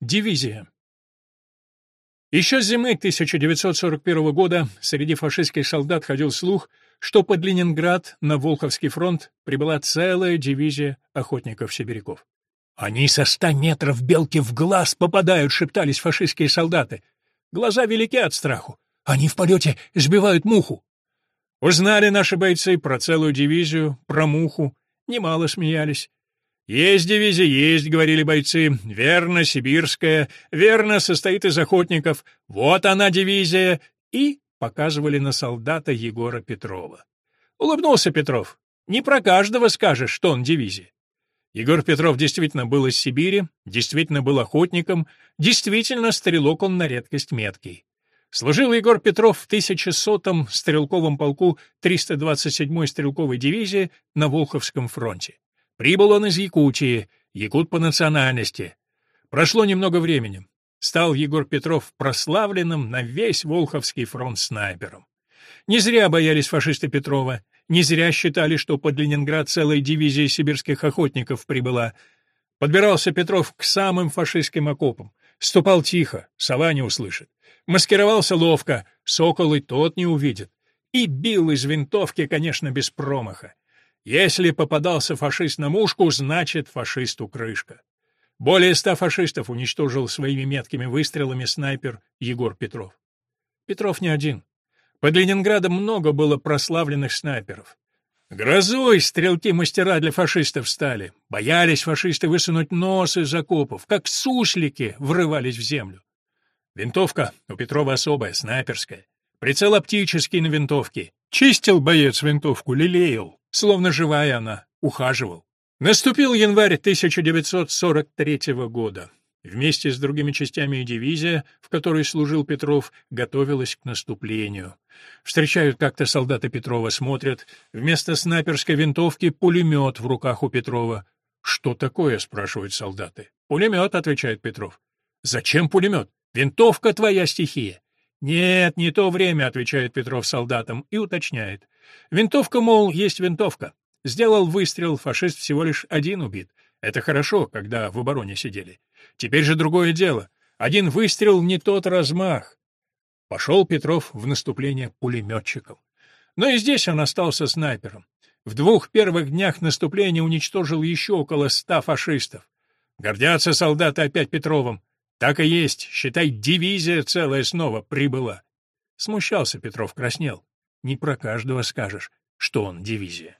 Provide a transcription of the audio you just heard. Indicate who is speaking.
Speaker 1: Дивизия. Еще с зимы 1941 года среди фашистских солдат ходил слух, что под Ленинград на Волховский фронт прибыла целая дивизия охотников-сибиряков. «Они со ста метров белки в глаз попадают», — шептались фашистские солдаты. Глаза велики от страху. Они в полете сбивают муху. Узнали наши бойцы про целую дивизию, про муху. Немало смеялись. «Есть дивизия, есть», — говорили бойцы. «Верно, сибирская. Верно, состоит из охотников. Вот она, дивизия». И показывали на солдата Егора Петрова. Улыбнулся Петров. «Не про каждого скажешь, что он дивизия». Егор Петров действительно был из Сибири, действительно был охотником, действительно стрелок он на редкость меткий. Служил Егор Петров в 1100-м стрелковом полку 327-й стрелковой дивизии на Волховском фронте. Прибыл он из Якутии, якут по национальности. Прошло немного времени. Стал Егор Петров прославленным на весь Волховский фронт снайпером. Не зря боялись фашисты Петрова, не зря считали, что под Ленинград целая дивизия сибирских охотников прибыла. Подбирался Петров к самым фашистским окопам. Ступал тихо, сова не услышит. Маскировался ловко, сокол и тот не увидит. И бил из винтовки, конечно, без промаха. Если попадался фашист на мушку, значит фашисту крышка. Более ста фашистов уничтожил своими меткими выстрелами снайпер Егор Петров. Петров не один. Под Ленинградом много было прославленных снайперов. Грозой стрелки-мастера для фашистов стали. Боялись фашисты высунуть нос из окопов, как суслики врывались в землю. Винтовка у Петрова особая, снайперская. Прицел оптический на винтовке. Чистил боец винтовку, лелеял. Словно живая она, ухаживал. Наступил январь 1943 года. Вместе с другими частями и дивизия, в которой служил Петров, готовилась к наступлению. Встречают как-то солдаты Петрова, смотрят. Вместо снайперской винтовки пулемет в руках у Петрова. «Что такое?» — спрашивают солдаты. «Пулемет», — отвечает Петров. «Зачем пулемет? Винтовка твоя стихия». «Нет, не то время», — отвечает Петров солдатам и уточняет. Винтовка, мол, есть винтовка. Сделал выстрел, фашист всего лишь один убит. Это хорошо, когда в обороне сидели. Теперь же другое дело. Один выстрел не тот размах. Пошел Петров в наступление пулеметчиком. Но и здесь он остался снайпером. В двух первых днях наступления уничтожил еще около ста фашистов. Гордятся солдаты опять Петровым. Так и есть, считай, дивизия целая снова прибыла. Смущался Петров, краснел. Не про каждого скажешь, что он дивизия.